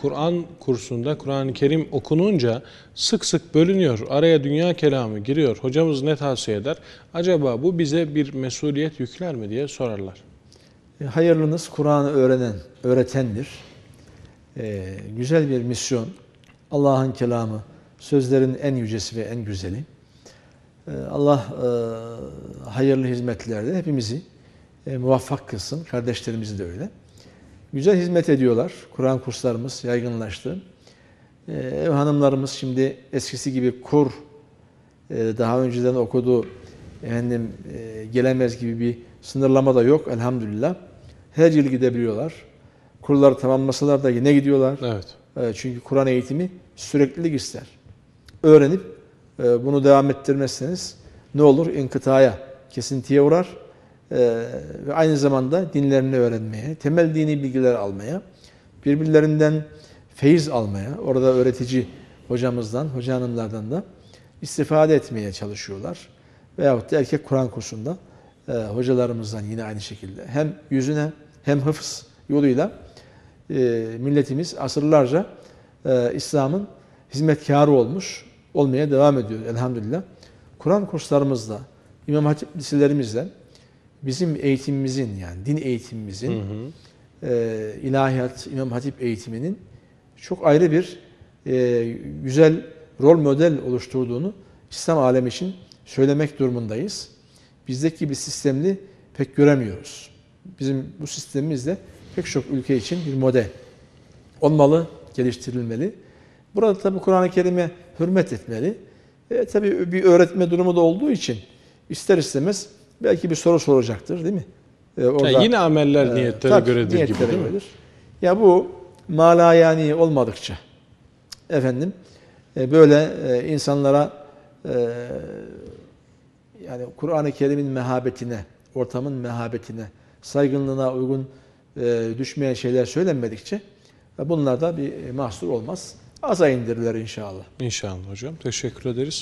Kur'an kursunda Kur'an-ı Kerim okununca sık sık bölünüyor. Araya dünya kelamı giriyor. Hocamız ne tavsiye eder? Acaba bu bize bir mesuliyet yükler mi diye sorarlar. E, Hayırlınız Kur'an'ı öğrenen, öğretendir. E, güzel bir misyon. Allah'ın kelamı, sözlerin en yücesi ve en güzeli. E, Allah e, hayırlı hizmetlerde hepimizi e, muvaffak kılsın. Kardeşlerimiz de öyle. Güzel hizmet ediyorlar. Kur'an kurslarımız yaygınlaştı. E, ev hanımlarımız şimdi eskisi gibi kur e, daha önceden okudu efendim e, gelemez gibi bir sınırlama da yok elhamdülillah. Her yıl gidebiliyorlar. Kurları tamamlasalar da yine gidiyorlar. Evet. E, çünkü Kur'an eğitimi süreklilik ister. Öğrenip e, bunu devam ettirmezseniz ne olur? İnkıtaya, kesintiye uğrar. E, ve aynı zamanda dinlerini öğrenmeye, temel dini bilgiler almaya, birbirlerinden feyiz almaya, orada öğretici hocamızdan, hoca hanımlardan da istifade etmeye çalışıyorlar. Veyahut da erkek Kur'an kursunda e, hocalarımızdan yine aynı şekilde hem yüzüne hem hıfz yoluyla e, milletimiz asırlarca e, İslam'ın hizmetkarı olmuş, olmaya devam ediyor elhamdülillah. Kur'an kurslarımızda, İmam Hatip liselerimizle bizim eğitimimizin yani din eğitimimizin, Hı hı. e, ilahiyat, İmam Hatip eğitiminin çok ayrı bir e, güzel rol model oluşturduğunu İslam alemi için söylemek durumundayız. Bizdeki bir sistemli pek göremiyoruz. Bizim bu sistemimizde pek çok ülke için bir model olmalı, geliştirilmeli. Burada tabi Kur'an-ı Kerim'e hürmet etmeli. E, tabi bir öğretme durumu da olduğu için ister istemez belki bir soru soracaktır değil mi? E, Ya yine ameller e, niyetlere tabii, göredir gibi niyetlere değil mi? göredir. Ya bu malayani olmadıkça efendim e, böyle e, insanlara e, yani Kur'an-ı Kerim'in mehabetine, ortamın mehabetine, saygınlığına uygun e, düşmeyen şeyler söylenmedikçe e, bunlarda bir mahsur olmaz. Aza indirilir inşallah. İnşallah hocam. Teşekkür ederiz.